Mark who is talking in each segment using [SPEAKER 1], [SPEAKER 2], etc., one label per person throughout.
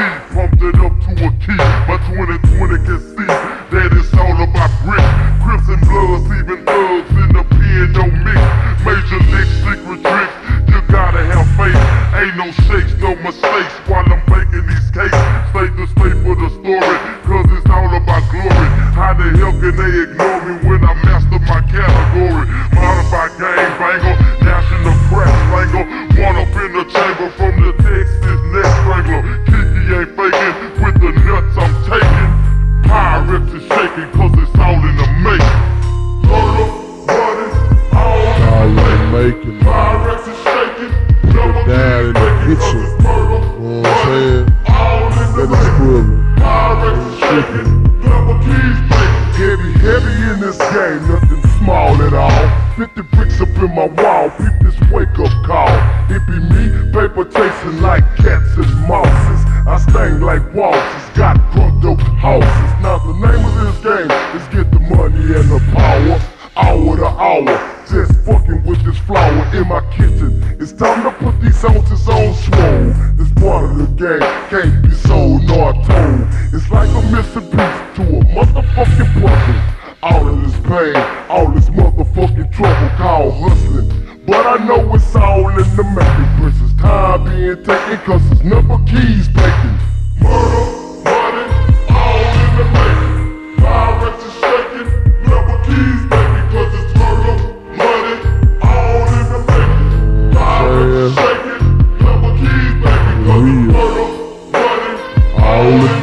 [SPEAKER 1] a pumped it up to a key. My 2020 can see that it's all about grit. Crips and bloods, even thugs in the pen, no mix. Major licks, secret tricks, you gotta have faith. Ain't no shakes, no mistakes while I'm making these cakes. Stay the stay for the story, cause it's all about glory. How the hell can they ignore me when I master my category? Modified gang banger, dashing the crack wrangle. One up in the chamber from the Texas neck strangler. Ain't faking with the nuts I'm taking. Pirates is shaking cause it's all in the making. Murder, money, all in the making.
[SPEAKER 2] making.
[SPEAKER 1] Pirates is shaking. Double
[SPEAKER 2] down in the
[SPEAKER 1] making money and the power. Hour to hour, just fucking with this flower in my kitchen. It's time to put these ounces on swole. This part of the game can't be sold nor told. It's like a missing piece to a motherfucking puzzle. All of this pain, all this motherfucking trouble called hustling. But I know it's all in the making. Princess time being taken, cause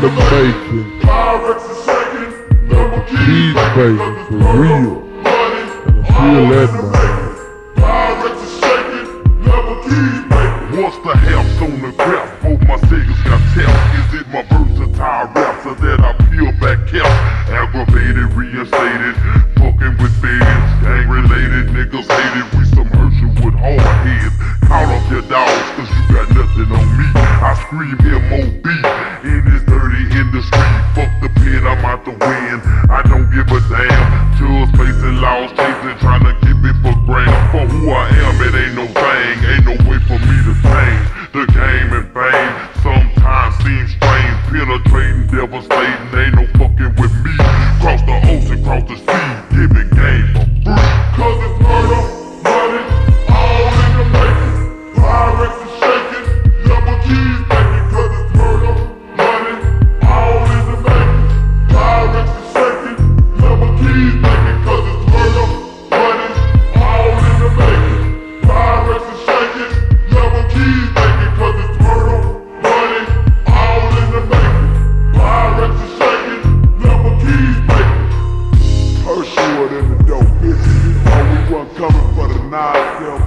[SPEAKER 1] the making. Pirates is shaking, number keys
[SPEAKER 2] baby, for real. And I feel that,
[SPEAKER 1] in the dope, bitch. We wasn't coming for the nine